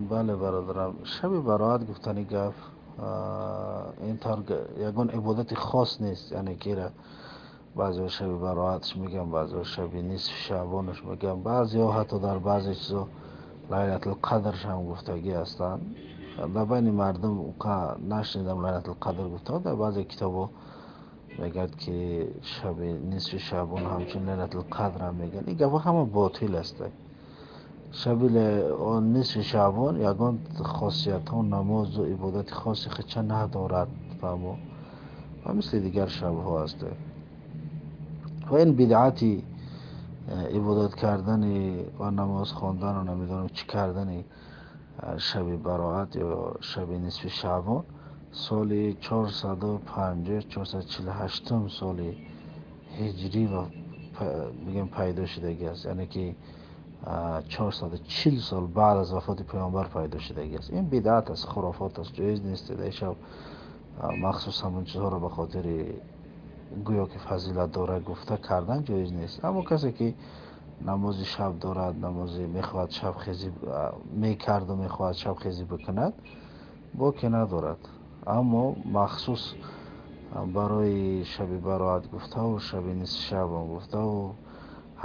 бале бародарам шаби бароат гуфтани гап ин тавр ягон ибодати хос нест яъне ки баъзеҳо шаби бароатш мегӯянд баъзеҳо шаби нисфи шаъбонаш мегӯянд баъзеҳо ҳатто дар баъзе чизҳо лайлатулқадрш ҳам гуфтагӣ ҳастанд. Дар байни мардум нашнидам лайлатулқадр гуфтаро дар баъзе китобҳо мегӯяд ки шаби нисфи шаъбон ҳамчун лайлатулқадр ҳам мегӯянд ин гапҳо ҳама ботил ҳастанд شبیل آن نصف شعبان یگان خاصیت ها نماز و عبادت خاصی خچه ندارد فهمو و مثل دیگر شب ها است. و این بدعتی عبادت کردن و نماز خواندن و نمی‌دانم چی کردن شب براعت یا شب نصف شعبان سال 450 448 سال هجری و بگم پیدا شده است. یعنی که 440 сол баъд аз вафоти паёмбар пайдо шудагиаст ин бидъат аст хурофот аст ҷоиз нест ишаб махсус ҳамон чизҳоро ба хотири гӯё ки фазилатдора гуфта кардан ҷоиз нест. Аммо касе ки намози шаб дорад намози мехоҳад шабхезӣ мекарду мехоҳад шабхезӣ бикунад боке надорад. Аммо махсус барои шаби бароат гуфтаву шаби нисфи шабам гуфтаву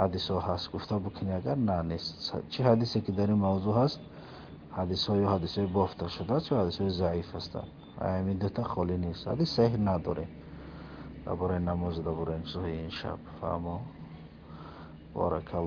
ҳадисҳо ҳаст. Гуфта бикунӣ агар на нест чӣ ҳадисе ки дар ин мавзӯъ ҳаст ҳадисҳо ё ҳадисҳои бофта шудааст ё ҳадисҳои заиф ҳастанд ҳамин дута холӣ нест. Ҳадис саҳиҳ надорем. Дар бораи намозу дар бораи чизҳои ин шаб. Фаҳмо. Баракалло